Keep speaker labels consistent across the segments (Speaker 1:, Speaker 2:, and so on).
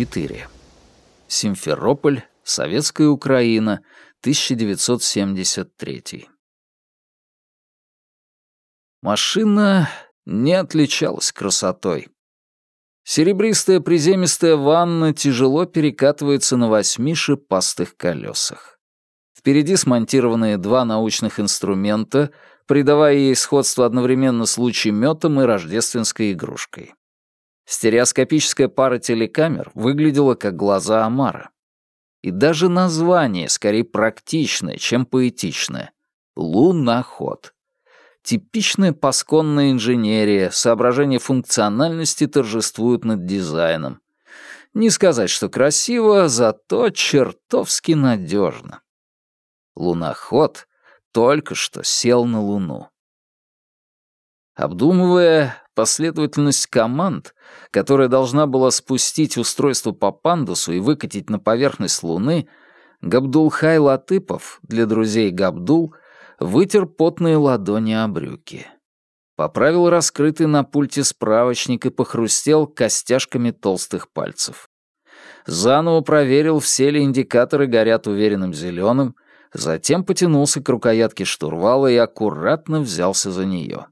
Speaker 1: 4. Симферополь, Советская Украина, 1973. Машина не отличалась красотой. Серебристая приземистая ванна тяжело перекатывается на восьми шипастых колесах. Впереди смонтированы два научных инструмента, придавая ей сходство одновременно с лучеметом и рождественской игрушкой. Стереоскопическая пара телекамер выглядела как глаза Амара. И даже название скорее практичное, чем поэтичное. Луноход. Типичная пасконная инженерия, соображения функциональности торжествуют над дизайном. Не сказать, что красиво, зато чертовски надежно. Луноход только что сел на Луну. Обдумывая последовательность команд, которая должна была спустить устройство по пандусу и выкатить на поверхность Луны, Габдулхай Латыпов, для друзей Габдул, вытер потные ладони о брюки. Поправил раскрытый на пульте справочник и похрустел костяшками толстых пальцев. Заново проверил, все ли индикаторы горят уверенным зеленым, затем потянулся к рукоятке штурвала и аккуратно взялся за нее.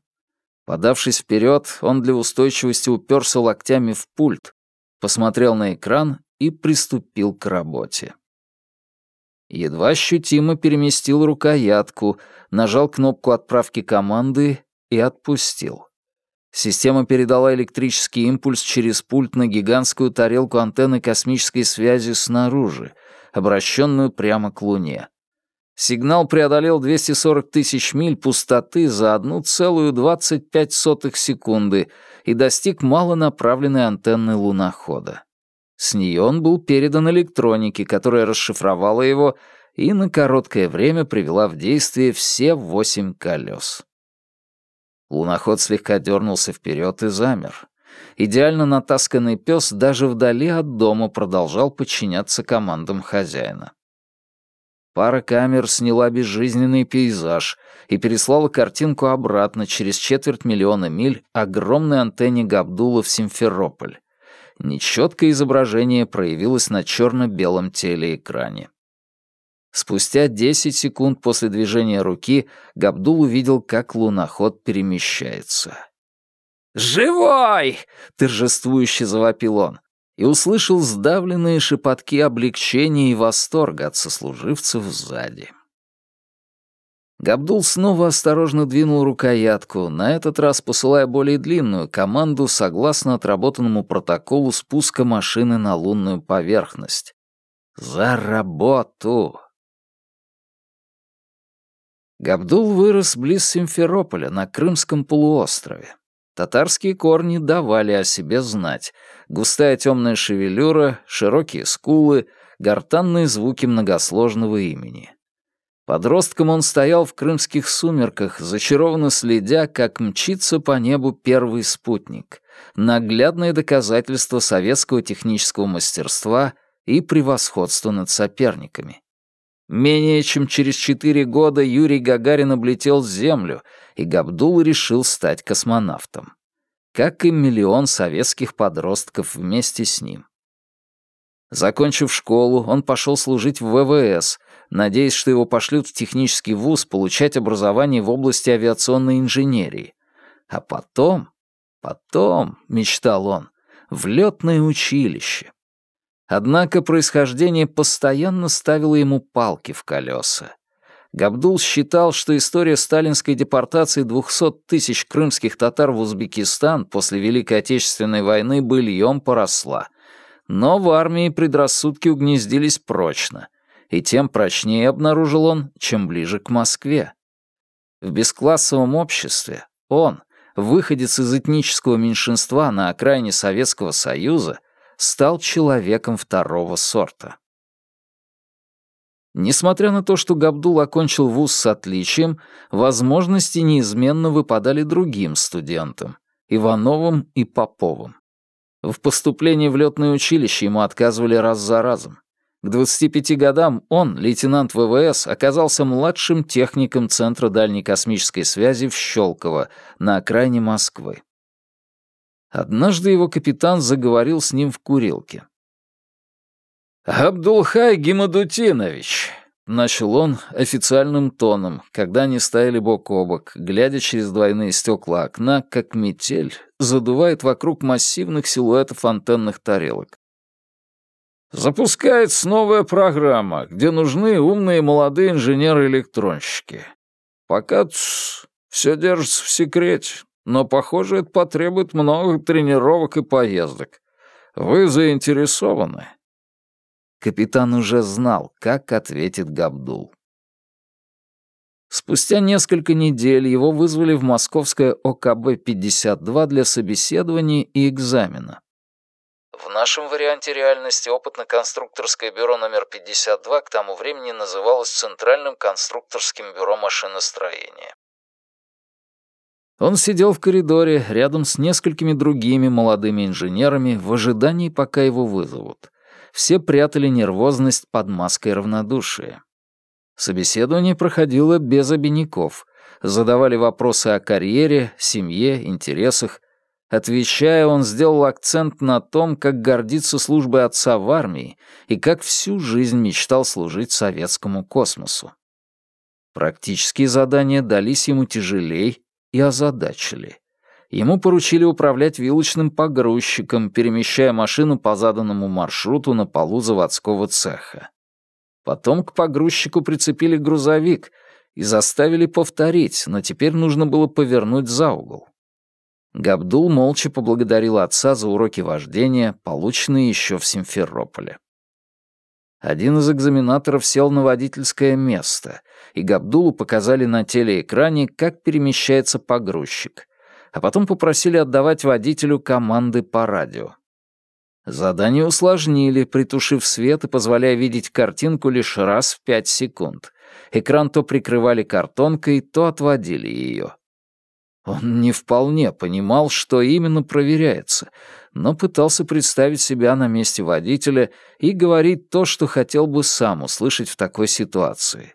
Speaker 1: Подавшись вперед, он для устойчивости уперся локтями в пульт, посмотрел на экран и приступил к работе. Едва ощутимо переместил рукоятку, нажал кнопку отправки команды и отпустил. Система передала электрический импульс через пульт на гигантскую тарелку антенны космической связи снаружи, обращенную прямо к Луне. Сигнал преодолел 240 тысяч миль пустоты за 1,25 секунды и достиг малонаправленной антенны лунохода. С нее он был передан электронике, которая расшифровала его и на короткое время привела в действие все восемь колес. Луноход слегка дернулся вперед и замер. Идеально натасканный пес даже вдали от дома продолжал подчиняться командам хозяина. Пара камер сняла безжизненный пейзаж и переслала картинку обратно через четверть миллиона миль огромной антенне Габдула в Симферополь. Нечеткое изображение проявилось на черно-белом телеэкране. Спустя 10 секунд после движения руки Габдул увидел, как луноход перемещается. «Живой!» — торжествующе завопил он и услышал сдавленные шепотки облегчения и восторга от сослуживцев сзади. Габдул снова осторожно двинул рукоятку, на этот раз посылая более длинную команду согласно отработанному протоколу спуска машины на лунную поверхность. «За работу!» Габдул вырос близ Симферополя на Крымском полуострове. Татарские корни давали о себе знать. Густая темная шевелюра, широкие скулы, гортанные звуки многосложного имени. Подростком он стоял в крымских сумерках, зачарованно следя, как мчится по небу первый спутник. Наглядное доказательство советского технического мастерства и превосходства над соперниками. Менее чем через четыре года Юрий Гагарин облетел Землю, и Габдул решил стать космонавтом. Как и миллион советских подростков вместе с ним. Закончив школу, он пошел служить в ВВС, надеясь, что его пошлют в технический вуз получать образование в области авиационной инженерии. А потом, потом, мечтал он, в летное училище. Однако происхождение постоянно ставило ему палки в колеса. Габдул считал, что история сталинской депортации 200 тысяч крымских татар в Узбекистан после Великой Отечественной войны быльем поросла. Но в армии предрассудки угнездились прочно, и тем прочнее обнаружил он, чем ближе к Москве. В бесклассовом обществе он, выходец из этнического меньшинства на окраине Советского Союза, стал человеком второго сорта. Несмотря на то, что Габдул окончил вуз с отличием, возможности неизменно выпадали другим студентам — Ивановым и Поповым. В поступлении в летное училище ему отказывали раз за разом. К 25 годам он, лейтенант ВВС, оказался младшим техником Центра дальней космической связи в Щелково, на окраине Москвы. Однажды его капитан заговорил с ним в курилке. «Абдулхай Гимадутинович», — начал он официальным тоном, когда они стояли бок о бок, глядя через двойные стекла окна, как метель задувает вокруг массивных силуэтов антенных тарелок. Запускается новая программа, где нужны умные молодые инженеры-электронщики. Пока все держится в секрете, но, похоже, это потребует много тренировок и поездок. Вы заинтересованы?» Капитан уже знал, как ответит Габдул. Спустя несколько недель его вызвали в московское ОКБ-52 для собеседования и экзамена. В нашем варианте реальности опытно-конструкторское бюро номер 52 к тому времени называлось Центральным конструкторским бюро машиностроения. Он сидел в коридоре рядом с несколькими другими молодыми инженерами в ожидании, пока его вызовут. Все прятали нервозность под маской равнодушия. Собеседование проходило без обиняков. Задавали вопросы о карьере, семье, интересах, Отвечая, он сделал акцент на том, как гордится службой отца в армии и как всю жизнь мечтал служить советскому космосу. Практические задания дались ему тяжелей и озадачили. Ему поручили управлять вилочным погрузчиком, перемещая машину по заданному маршруту на полу заводского цеха. Потом к погрузчику прицепили грузовик и заставили повторить, но теперь нужно было повернуть за угол. Габдул молча поблагодарил отца за уроки вождения, полученные еще в Симферополе. Один из экзаменаторов сел на водительское место, и Габдулу показали на телеэкране, как перемещается погрузчик, а потом попросили отдавать водителю команды по радио. Задание усложнили, притушив свет и позволяя видеть картинку лишь раз в пять секунд. Экран то прикрывали картонкой, то отводили ее. Он не вполне понимал, что именно проверяется, но пытался представить себя на месте водителя и говорить то, что хотел бы сам услышать в такой ситуации.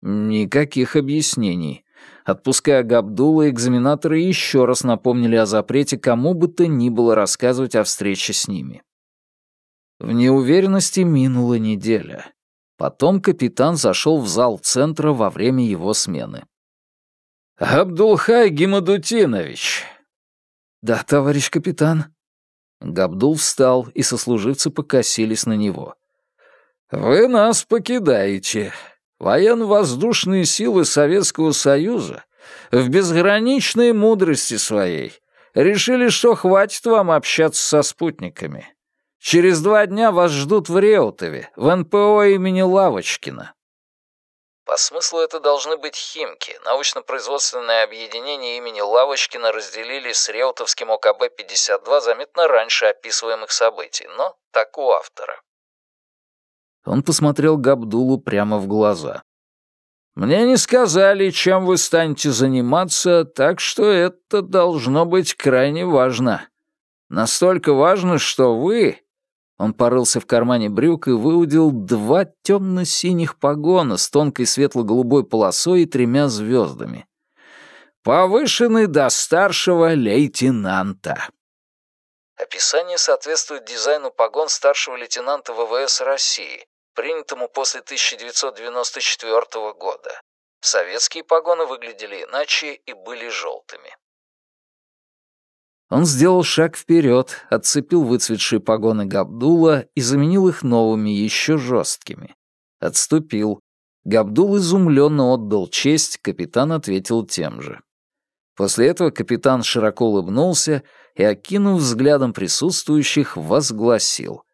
Speaker 1: Никаких объяснений. Отпуская Габдула, экзаменаторы еще раз напомнили о запрете кому бы то ни было рассказывать о встрече с ними. В неуверенности минула неделя. Потом капитан зашел в зал центра во время его смены. «Абдулхай Гимадутинович!» «Да, товарищ капитан». Габдул встал, и сослуживцы покосились на него. «Вы нас покидаете. Военно-воздушные силы Советского Союза в безграничной мудрости своей решили, что хватит вам общаться со спутниками. Через два дня вас ждут в Реутове, в НПО имени Лавочкина. По смыслу это должны быть «Химки». Научно-производственное объединение имени Лавочкина разделили с Реутовским ОКБ-52 заметно раньше описываемых событий, но так у автора. Он посмотрел Габдулу прямо в глаза. «Мне не сказали, чем вы станете заниматься, так что это должно быть крайне важно. Настолько важно, что вы он порылся в кармане брюк и выудил два темно-синих погона с тонкой светло-голубой полосой и тремя звездами. «Повышенный до старшего лейтенанта». Описание соответствует дизайну погон старшего лейтенанта ВВС России, принятому после 1994 года. Советские погоны выглядели иначе и были желтыми. Он сделал шаг вперед, отцепил выцветшие погоны Габдула и заменил их новыми, еще жесткими. Отступил. Габдул изумленно отдал честь, капитан ответил тем же. После этого капитан широко улыбнулся и, окинув взглядом присутствующих, возгласил.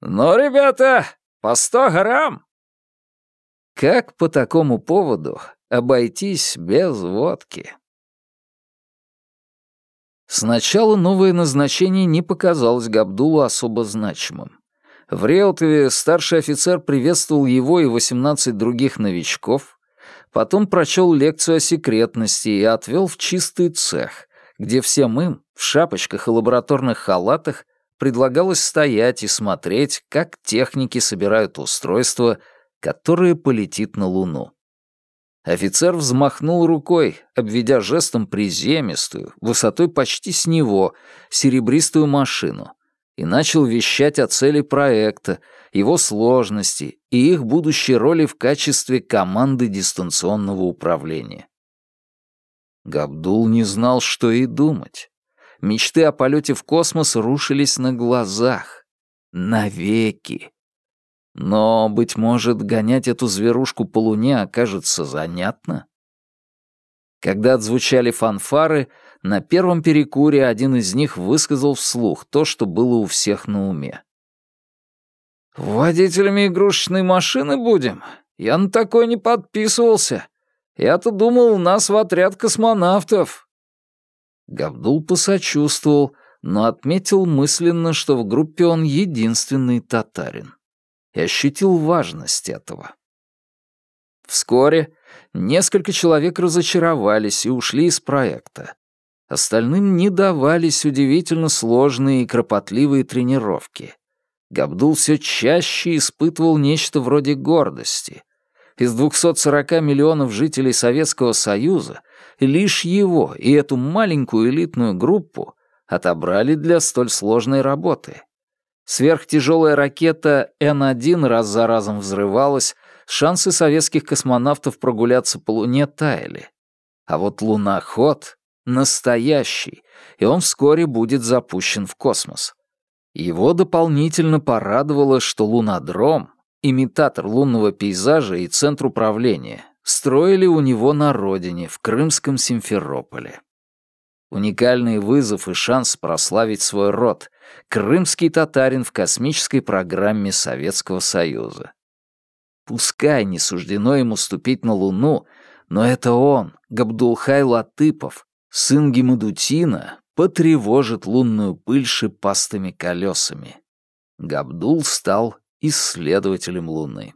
Speaker 1: «Ну, ребята, по сто грамм!» Как по такому поводу обойтись без водки? Сначала новое назначение не показалось Габдулу особо значимым. В Реутове старший офицер приветствовал его и 18 других новичков, потом прочел лекцию о секретности и отвел в чистый цех, где всем им, в шапочках и лабораторных халатах, предлагалось стоять и смотреть, как техники собирают устройство, которое полетит на Луну. Офицер взмахнул рукой, обведя жестом приземистую, высотой почти с него, серебристую машину, и начал вещать о цели проекта, его сложности и их будущей роли в качестве команды дистанционного управления. Габдул не знал, что и думать. Мечты о полете в космос рушились на глазах. Навеки. Но, быть может, гонять эту зверушку по луне окажется занятно? Когда отзвучали фанфары, на первом перекуре один из них высказал вслух то, что было у всех на уме. «Водителями игрушечной машины будем? Я на такое не подписывался. Я-то думал, у нас в отряд космонавтов». Габдул посочувствовал, но отметил мысленно, что в группе он единственный татарин. И ощутил важность этого. Вскоре несколько человек разочаровались и ушли из проекта. Остальным не давались удивительно сложные и кропотливые тренировки. Габдул все чаще испытывал нечто вроде гордости. Из 240 миллионов жителей Советского Союза лишь его и эту маленькую элитную группу отобрали для столь сложной работы. Сверхтяжелая ракета Н-1 раз за разом взрывалась, шансы советских космонавтов прогуляться по Луне таяли. А вот луноход настоящий, и он вскоре будет запущен в космос. Его дополнительно порадовало, что лунодром, имитатор лунного пейзажа и центр управления, строили у него на родине, в крымском Симферополе. Уникальный вызов и шанс прославить свой род. Крымский татарин в космической программе Советского Союза. Пускай не суждено ему ступить на Луну, но это он, Габдулхай Латыпов, сын Гемадутина, потревожит лунную пыль шипастыми колесами. Габдул стал исследователем Луны.